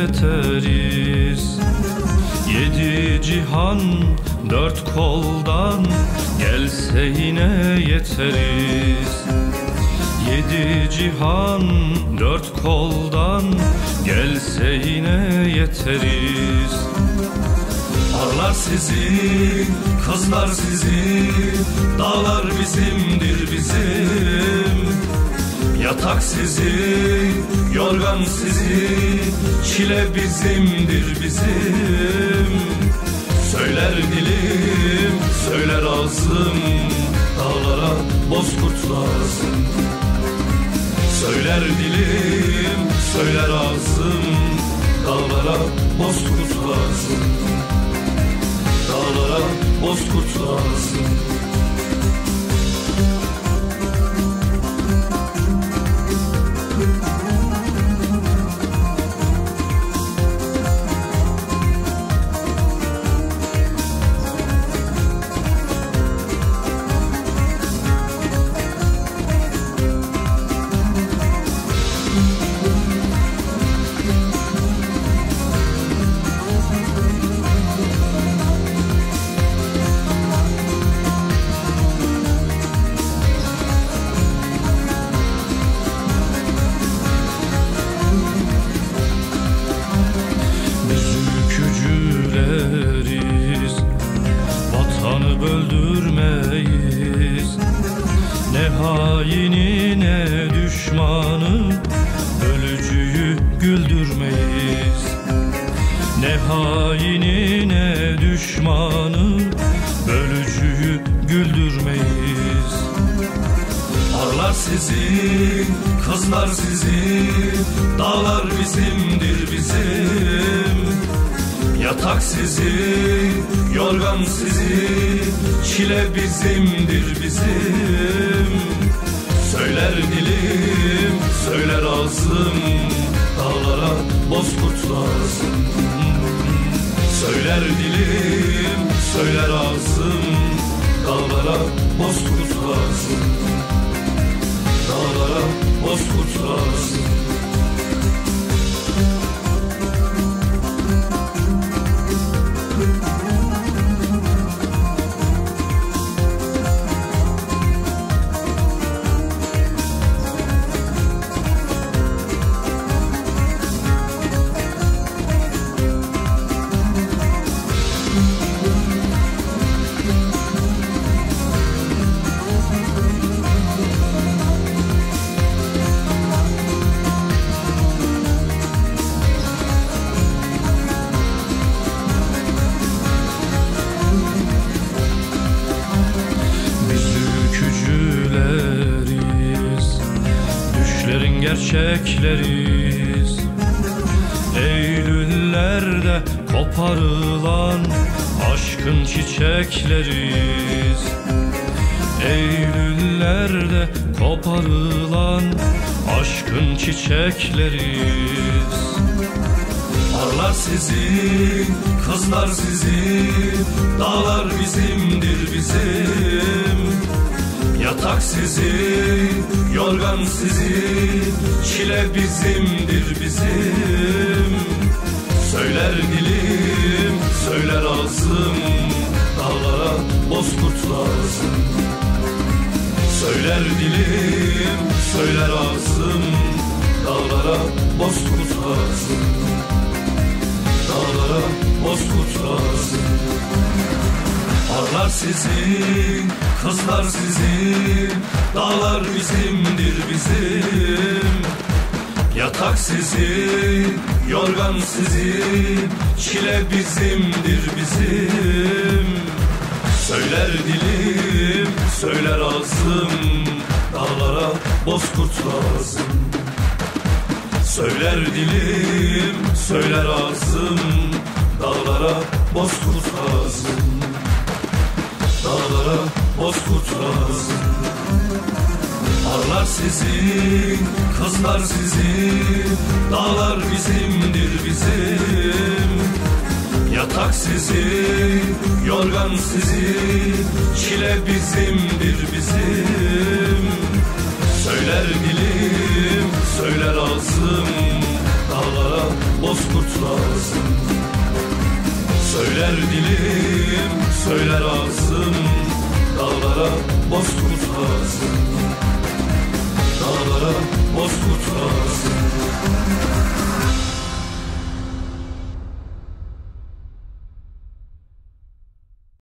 yeteriz Yedi cihan dört koldan gelse yine yeteriz Yedi cihan dört koldan gelse yine yeteriz Arlar sizi, kızlar sizi, dağlar bizimdir bizim Yatak sizi, yorgan sizi, çile bizimdir bizim. Söyler dilim, söyler ağzım, dağlara bozkurt lazım. Söyler dilim, söyler ağzım, dağlara bozkurt lazım. Dağlara bozkurt lazım. Ne haini ne düşmanı Ölücüyü güldürmeyiz Ne haini ne düşmanı Ölücüyü güldürmeyiz Arlar sizi, kızlar sizi Dağlar bizimdir bizim Yatak sizi, yorgan sizi Çile bizimdir bizim Söyler dilim, söyler ağzım Dağlara bozkurt lazım Söyler dilim, söyler ağzım Dağlara bozkurt lazım Dağlara bozkurt lazım yürekleriz Eylüllerde koparılan aşkın çiçekleriz Eylüllerde koparılan aşkın çiçekleriz Arlar sizin, kızlar sizin, dağlar bizimdir bizim Bırak sizi, yorgan sizi, çile bizimdir bizim. Söyler dilim, söyler ağzım, dağlara bozkurt lazım. Söyler dilim, söyler ağzım, dağlara bozkurt lazım. sizin kızlar sizin dağlar bizimdir bizim Yatak sizin yorgan sizin çile bizimdir bizim Söyler dilim söyler ağzım dağlara bozkurt lazım Söyler dilim söyler ağzım dağlara bozkurt lazım dost kurtarsın Arlar sizin, kızlar sizin Dağlar bizimdir bizim Yatak sizin, yorgan sizin Çile bizimdir bizim Söyler dilim, söyler ağzım Dağlara bozkurt lazım Söyler dilim, söyler ağzım dağlara bozkurt kalsın